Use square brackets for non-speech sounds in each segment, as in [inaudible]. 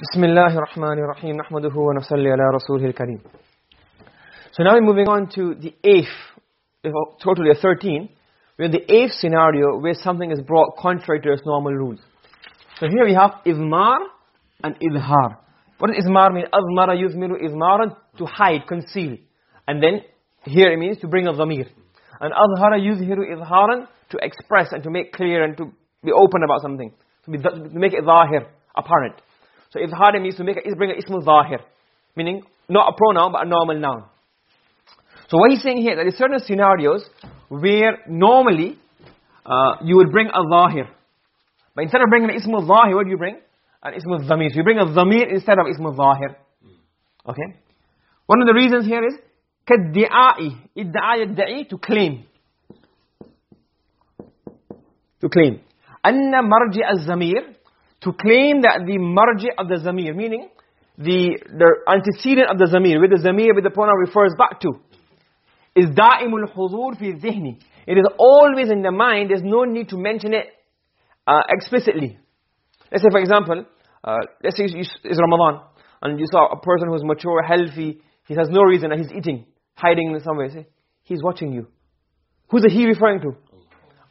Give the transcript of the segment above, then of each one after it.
بسم الله الرحمن الرحيم نحمده ونصلي على رسوله الكريم So now we're moving on to the eighth, totally a 13, we're in the eighth scenario where something is brought contrary to its normal rules. So here we have izmar and izhar. What does izmar mean? Azmara yuzmiru izmaran, to hide, conceal. And then here it means to bring a dhamir. And azhara yuzhiru izharan, to express and to make clear and to be open about something. To, be, to make it zahir, apparent. So izhar means to make it, bring an ism zahir. Meaning, not a pronoun but a normal noun. So what he's saying here, that there are certain scenarios where normally uh, you would bring a zahir. But instead of bringing an ism zahir, what do you bring? An ism dhamir. So you bring a dhamir instead of ism zahir. Okay? One of the reasons here is, كَالدِّعَاءِ إِدَّعَى يَدَّعِي To claim. To claim. أَنَّ مَرْجِعَ الزَّمِيرِ to claim that the marji of the zamir, meaning the, the antecedent of the zamir, with the zamir, with the pronoun refers back to is da'imul huzur fi dhihni. It is always in the mind there's no need to mention it uh, explicitly. Let's say for example uh, let's say it's ramadan and you saw a person who's mature healthy he has no reason and he's eating hiding in some way say he's watching you. Who's he referring to?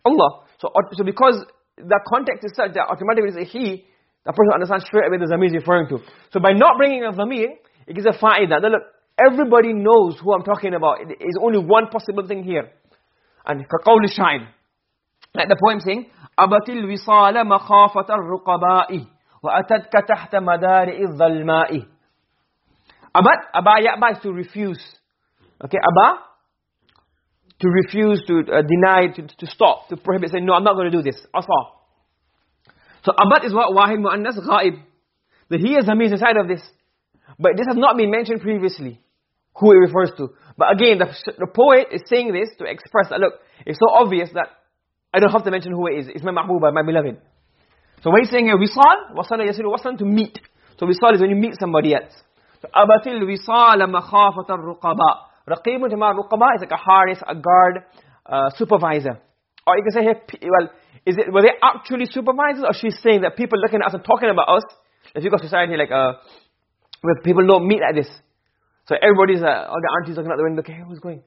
Allah. So so because the context is such that automatically it's a he the person understands straight away the zamir is referring to so by not bringing a zamir it gives a fa'idah that look everybody knows who I'm talking about. It is only one possible thing here. And كقول الشاعر like the poem saying أبت الوصال مخافة الرقباء وأتتك تحت مدارئ الظلماء أبت أبا يأبا is to refuse okay أبا to refuse, to uh, deny, to, to stop, to prohibit, say, no, I'm not going to do this. Asa. So abad is what wahid mu'annas ghaib. That he is Hamid inside of this. But this has not been mentioned previously, who it refers to. But again, the, the poet is saying this to express that, look, it's so obvious that I don't have to mention who it is. It's my mahbuba, my beloved. So when he's saying here, wisal, wasala yasiru wasan, to meet. So wisal is when you meet somebody else. So abatil wisal makhafat al-ruqaba. Raqibun jama ruqaba is like a harness, a guard, uh, supervisor. Or you can say here, well, is it, were they actually supervisors or she's saying that people looking at us and talking about us, if you got society like, uh, where people don't meet like this. So everybody's, uh, all the aunties looking out the window, okay, who's going?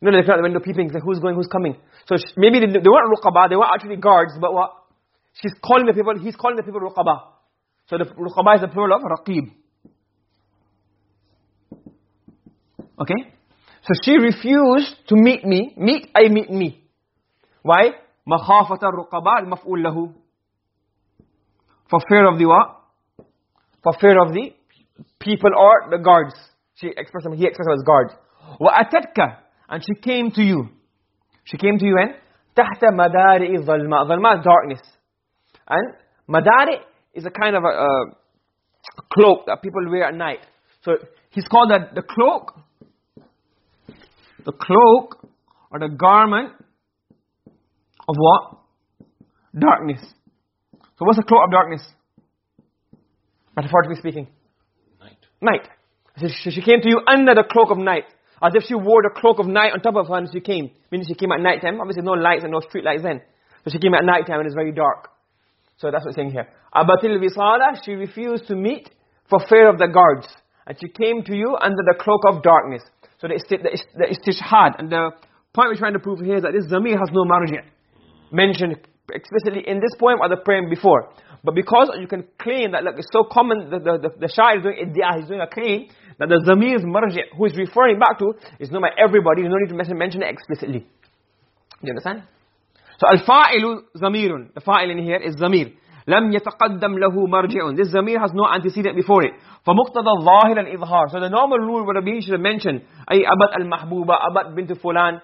You know, they're looking out the window peeping, like, who's going, who's coming? So maybe they, they weren't ruqaba, they weren't actually guards, but what? She's calling the people, he's calling the people ruqaba. So the ruqaba is the plural of raqib. Okay? So she refused to meet me. Meet, I meet me. Why? مَخَافَةَ الرُّقَبَى الْمَفْعُولَ لَهُ For fear of the what? For fear of the people or the guards. She expressed them, he expressed them as guards. وَأَتَتْكَ And she came to you. She came to you and تَحْتَ مَدَارِئِ الظَّلْمَاء ظلma is darkness. And madari is a kind of a, a, cloak that people wear at night. So he's called that the cloak, the cloak or the garment of what? Darkness. So what's the cloak of darkness? Metaphorically speaking. Night. Night. So she came to you under the cloak of night. As if she wore the cloak of night on top of her and she came. Meaning she came at night time. Obviously no lights and no street lights then. So she came at night time and it's very dark. So that's what it's saying here. Abatil visala, she refused to meet for fear of the guards. And she came to you under the cloak of darkness. So the, the, the istishhad. And the point we're trying to prove here is that this zamir has no marji. Mentioned explicitly in this poem or the poem before. But because you can claim that, look, it's so common, that the, the, the shair is doing iddia, he's doing a claim, that the zamir is marji, who is referring back to, is known by everybody, you don't need to mention, mention it explicitly. Do you understand? So, al-fa'ilu zamirun, the fa'il in here is zamir. لم يتقدم له مرجع this zamir has no antecedent before it فمقتضى الظاهر الإظهار so the normal rule would have been should have mentioned أي أبد المحبوبة أبد بنت فلان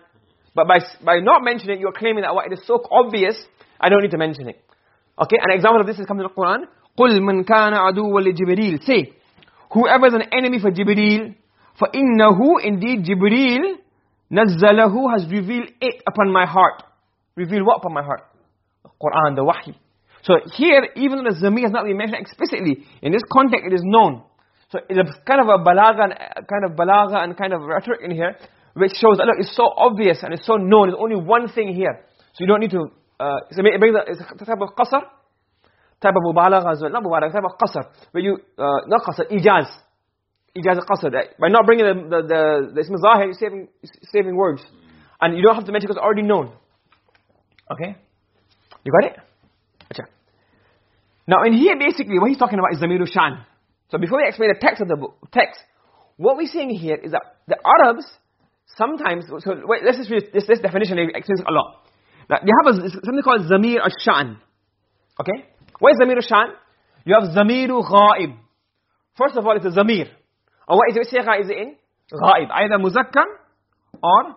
but by, by not mentioning it you're claiming that what, it is so obvious I don't need to mention it okay an example of this is coming in the Quran قل من كان عدوا لجبريل say whoever is an enemy for Jibreel فإنه indeed Jibreel نزله has revealed it upon my heart revealed what upon my heart the Quran the wahi so here, even though the zamir has not been mentioned explicitly, in this context it is known. So it's kind of a balagha and kind of balagha and kind of rhetoric in here, which shows that look, it's so obvious and it's so known. There's only one thing here, so you don't need to. Uh, a, it's a type of qasr, type of mubalagha as well. Not mubalagha, type of qasr. Where you, uh, not qasr, ijaz. Ijaz qasr. By not bringing the, the, the, the ism zahir, you're saving, saving words. And you don't have to mention because it's already known. Okay? You got it? Now in here basically what he's talking about is Zamiru Shan. So before we explain the text of the book, text, what we're seeing here is that the Arabs sometimes, so wait, let's just read this, this definition, it explains a lot. Now, you have a, something called Zamir al-Shan. Okay? What is Zamir al-Shan? You have Zamiru Ghaib. First of all, it's a Zamir. And what is it, which is it in? Ghaib. Either Muzakkar or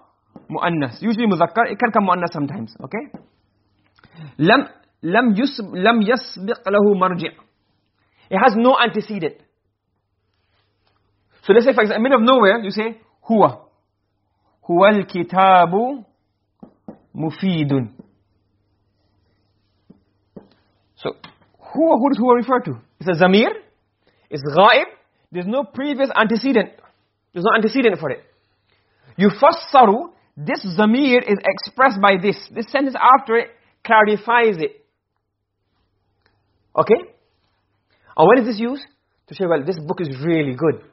Mu'annas. Usually Muzakkar, it can come Mu'annas sometimes. Okay? Lam, lam, yusb, lam yasbiq lahu marji' It has no antecedent. So let's say for example, middle of nowhere, you say, huwa. Huwa al-kitabu mufidun. So, huwa, who does huwa refer to? It's a zamir, it's ghaib, there's no previous antecedent. There's no antecedent for it. Yufassaru, this zamir is expressed by this. This sentence after it clarifies it. Okay? And when is this used? To say, well, this book is really good.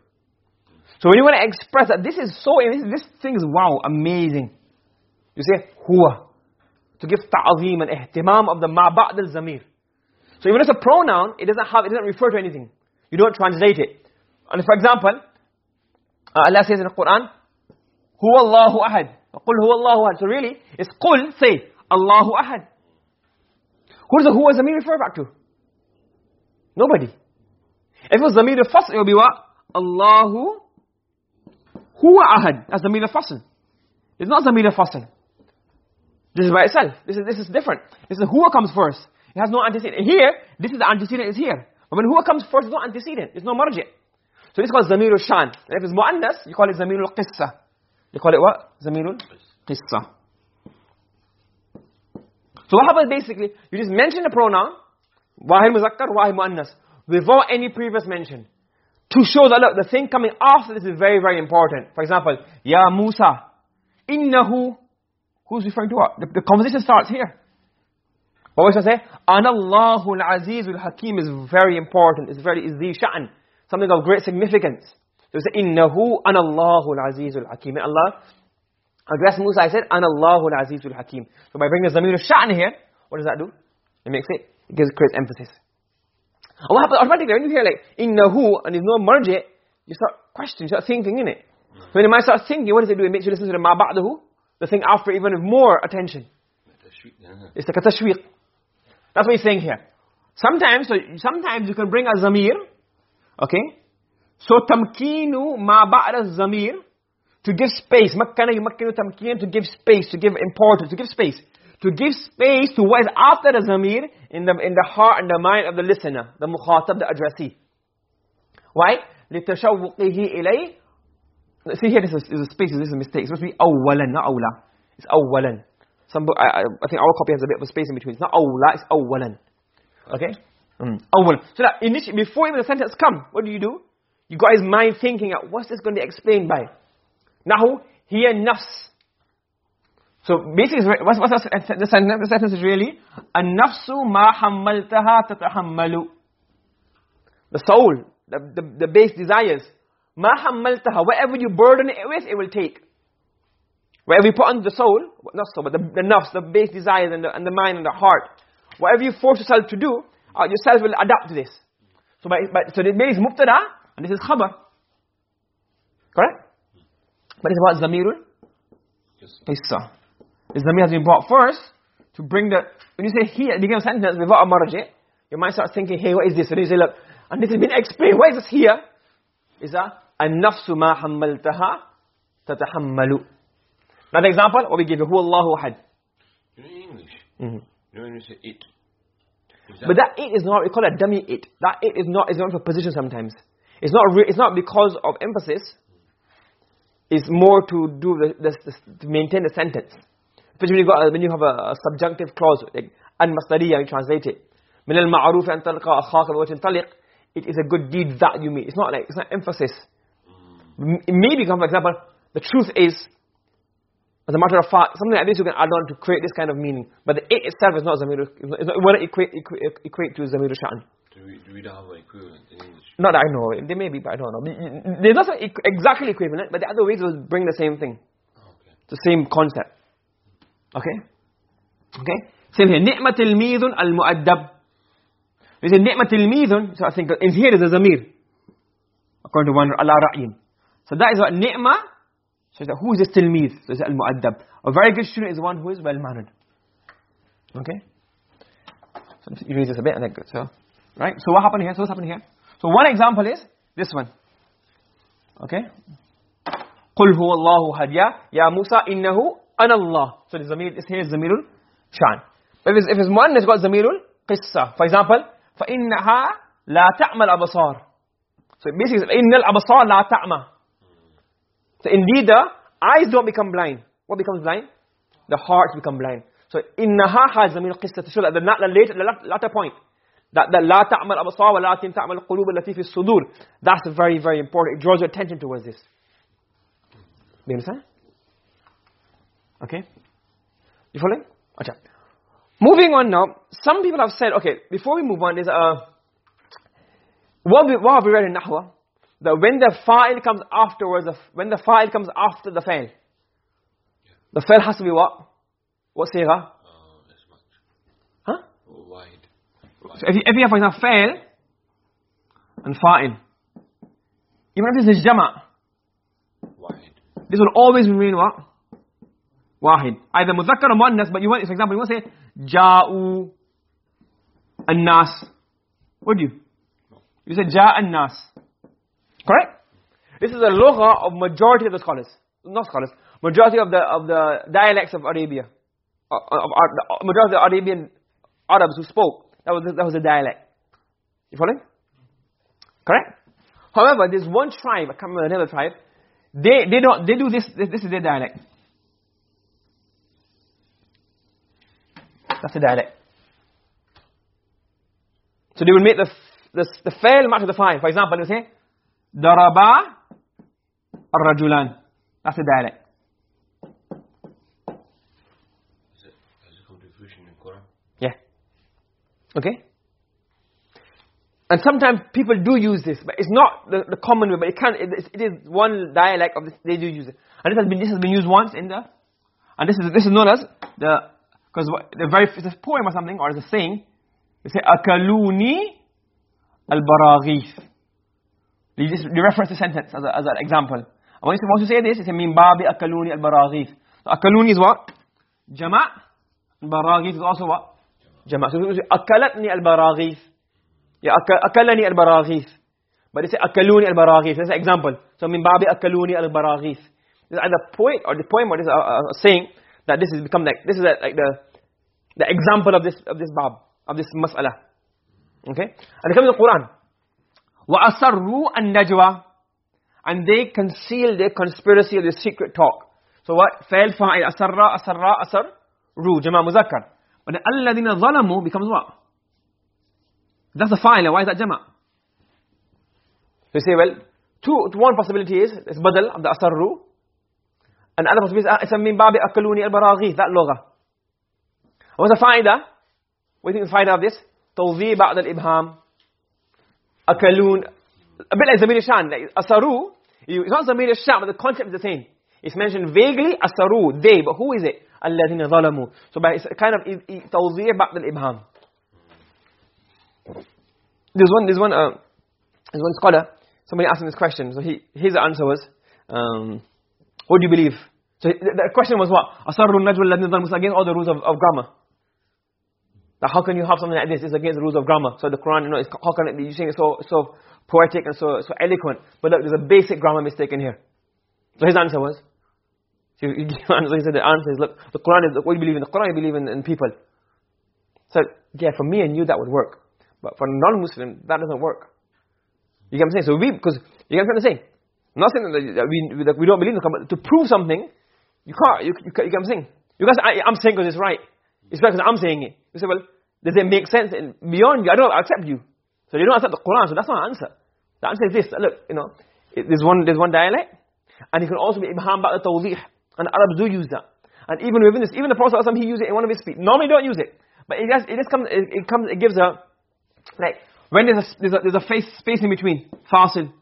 So when you want to express that this is so, this, this thing is wow, amazing. You say, huwa. To give ta'zeem and ihtimam of the ma ba'd al-zamir. So even it's a pronoun, it doesn't have, it doesn't refer to anything. You don't translate it. And for example, uh, Allah says in the Quran, huwa Allahu ahad. Qul huwa Allahu ahad. So really, it's qul, say, Allahu ahad. Who does the huwa zamir refer back to? Nobody. If it was zamir al-fasl, it would be what? Allahu huwa ahad. That's zamir al-fasl. It's not zamir al-fasl. This is by itself. This is, this is different. This is huwa comes first. It has no antecedent. Here, this is the antecedent is here. But when huwa comes first, there's no antecedent. It's no marji'. So this is called zamir al-shan. If it's mu'annas, you call it zamir al-qissa. You call it what? Zamir al-qissa. So what happens basically, you just mention the pronoun, wahid muzakkar, wahid muannas, without any previous mention. To show that, look, the thing coming after this is very, very important. For example, Ya Musa, innahu, who's referring to what? The, the conversation starts here. What was I say? Anallahu al-azizul hakim is very important. It's very, is the sha'n. Something of great significance. So you say, innahu anallahu al-azizul hakim. And Allah address Musa, I said, Ana Allahu al-Azizul Hakim. So by bringing the Zamir al-Sha'n here, what does that do? It makes it, it gives great emphasis. And what happens automatically, when you hear like, innahu, and there's no marji, you start questioning, you start thinking in it. So hmm. when you might start thinking, what does it do? It makes you listen to the ma ba'dahu, the thing after even with more attention. It's like a tashwiq. That's what he's saying here. Sometimes, so sometimes you can bring a zamir, okay? So tamkinu ma ba'da zamir, to give space makkana yumakkinu tamkin to give space to give importance to give space to give space to what is after the zamir in the in the heart and the mind of the listener the mukhatab the addressee. Why? litashawqihi ilay see here this is, this is a space this is a mistake. It's supposed to be awwalan not awla it's awwalan some I, I think our copy has a bit of a space in between. It's not awla it's awwalan okay? Mm. awwal so that initially before even the sentence come what do you do? You got his mind thinking at what's this going to be explained by? Nahu, hiya nafs. So basically, what's, what's the sentence? The sentence is really, An-nafsu ma hammaltaha tatahammalu. The soul, the, the, the base desires, ma hammaltaha, whatever you burden it with, it will take. Whatever you put on the soul, not soul, but the, the nafs, the base desires and the, and the mind and the heart, whatever you force yourself to do, uh, yourself will adapt to this. So, by, by, so the base is mubtada, and this is khabar. Correct? But it's about Zamirul Qissa. The Zamir has been brought first to bring the, when you say here at the beginning of the sentence without a marji, you might start thinking, hey, what is this? So you say, look, and this has been explained. Why is this here? Is that, النفس ما حملتها تتحمل. Another example, what we give you, هو الله أحد. You know in English, Mm-hmm. you know when you say it. Is But that it is not, we call it dummy it. That it is not, is not for position sometimes. It's not, re, it's not because of emphasis. It's more to do the, the, the to maintain the sentence. Especially when you, got, when you have a, a subjunctive clause, like al-masdariya, you translate it. من المعروف أن تلقى أخاك بوجه طلق It is a good deed that you meet. It's not like, it's not emphasis. M- Maybe, for example, the truth is, As a matter of fact, something like this you can add on to create this kind of meaning. But the it itself is not Zamir, it's not, it wouldn't equate, equate, equate to Zamir Sha'n. Do we, do we not have an equivalent in English? Not that I know. They may be, but I don't know. There's not exactly equivalent, but the other ways will bring the same thing. Okay. The same concept. Okay? Okay? Same here. نِعْمَ تِلْمِيذٌ الْمُؤَدَّبُ We say نِعْمَ تِلْمِيذٌ, so I think in here is a zamir. According to one, Allah ra'yin. So that is what ni'mah, so that who is this tilmid? So it's al-mu'addab. A very good student is one who is well-mannered. Okay? So erase this a bit and then good. So, right? So what happened here? So what's happening here? So one example is this one. Okay? قُلْ هُوَ اللَّهُ هَدْ يَا مُوسَى إِنَّهُ Ana Allah so the zamir is here is zamirul shan. If it's, if it's muannas got called zamirul qissa. For example fa innaha la ta'mal absar so basically innal absar la ta'ma so indeed the eyes don't become blind. What becomes blind? The hearts become blind. So innaha has zamirul qissa to that the not the later the latter point. That the la ta'mal absar wa la ta'mal qulub allati fi as-sudur that's very very important. It draws your attention towards this. Understand? Okay? You following? Okay. Moving on now, some people have said, okay, before we move on, there's a, what, we, what have we read in Nahwa? That when the fa'il comes afterwards, when the fa'il comes after the fa'il, the fa'il has to be what? What sigha? Uh, as much. Huh? Wide. So if you, if you have, for example, fa'il and fa'il, even if this is jama', Wide. this will always remain what? Wahid. Either mudhakkar or muannas, but you want, for example, you want to say, ja'u an-nas. Would you? You say ja an-nas. Correct? This is a lugha of majority of the scholars. Not scholars. Majority of the of the dialects of Arabia. Of, of, majority of the Arabian Arabs who spoke. That was that was a dialect. You following? Correct? However, there's one tribe, I can't tribe, they they don't they do this this, this is their dialect. That's the dialect. So they will make the the the fa'il match the fine. For example, they say daraba ar-rajulan. That's the dialect. Is it, has it come in Quran? Yeah. Okay? And sometimes people do use this, but it's not the, the common way, but it can it, is- it is one dialect of this, they do use it. And this has been this has been used once in the and this is this is known as the because the very it's a poem or something or it's a saying. They say akaluni al-baraghif. They just they reference the sentence as, a, as an example. And when you, once you say this, you say min babi akaluni al-baraghif. So akaluni is what? Jama' al-baraghif is also what? Jama' so akalatni al-baraghif. Yeah, ak- akalani al-baraghif. But they say akaluni al-baraghif. That's an example. So min babi akaluni is either poet or the poem or this uh, saying that this has become like this is like the the example of this of this bab of this mas'ala okay? And it comes in the quran. wa asarru an-najwa and they conceal their conspiracy of their secret talk. So what? fa'il fa'il asarra asarra asar ru jamaa muzakkar but alladhina zalamu becomes what? That's the fa'il. Why is that jamaa? You say well two one possibility is it's badal of the asarru And other possibility is, it's min babi akaluni al-baraghith, that lugha. What's the faida? What do you think the faida of this? توضيح بعد الإبهام أكلون a bit like Zamir Shan like Asaru you- it's not Zamir Shan but the concept is the same it's mentioned vaguely Asaru they but who is it الذين ظلموا so by it's a kind of i- i- توضيح بعد الإبهام there's one there's one uh, there's one scholar somebody asked him this question so he his answer was um, what do you believe? So the question was what? Asarru najwa alladhina zalamu against all the rules of, of grammar. That how can you have something like this? It's against the rules of grammar. So the Quran, you know, it's, how can it be? you saying it's so, so poetic and so, so eloquent. But look, there's a basic grammar mistake in here. So his answer was, so he, [laughs] he said the answer is, look, the Quran is, what you believe in? The Quran, you believe in, in people. So, yeah, for me and you, that would work. But for non-Muslim, that doesn't work. You get what I'm saying? So we, because, you get what I'm saying? I'm not saying that we, that we don't believe in the to prove something, you can't, you, you, you get I'm saying? You guys, I, I'm saying because it's right. It's because I'm saying it. You say, well, does it make sense in, beyond you? I don't accept you. So you don't accept the Quran, so that's not an answer. The answer is this, look, you know, it, there's one there's one dialect, and it can also be ibham ba'da tawdih, and Arabs do use that. And even within this, even the Prophet ﷺ, he used it in one of his speech. Normally don't use it. But it just, it just comes, it, it comes, it gives a, like, when there's a, there's a, there's a face, space in between, fasil.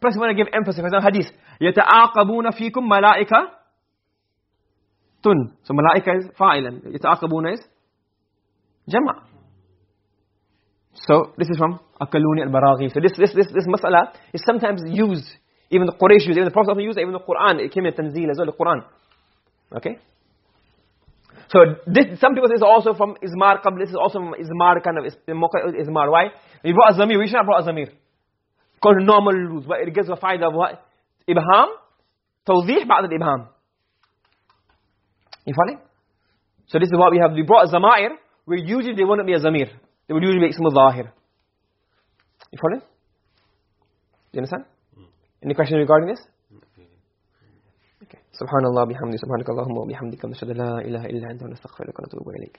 Plus, you want to give emphasis, for example, hadith. يَتَعَاقَبُونَ فِيكُمْ مَلَائِكَةٌ tun. So malaika is fa'ilan. Yata'aqabuna is jama'. So this is from Akaluni al-Baraghi. So this, this, this, this mas'ala is sometimes used, even the Quraysh use even the Prophet used even the Quran, it came in Tanzeel as well, the Quran. Okay? So this, some people say is also from Izmar Qabl, this is also from Izmar kind of, Izmar. Why? We brought a Zamir, we should have brought a كون نورمال لوز بقى الجذر فاعل ابهام توضيح بعد الابهام you following so this is what we have we brought zamair we usually they won't be a zamir they will usually make some zahir you following do you understand any question regarding this okay subhanallah bihamdi subhanakallahumma wa bihamdika nashhadu la ilaha illa anta nastaghfiruka wa natubu ilayk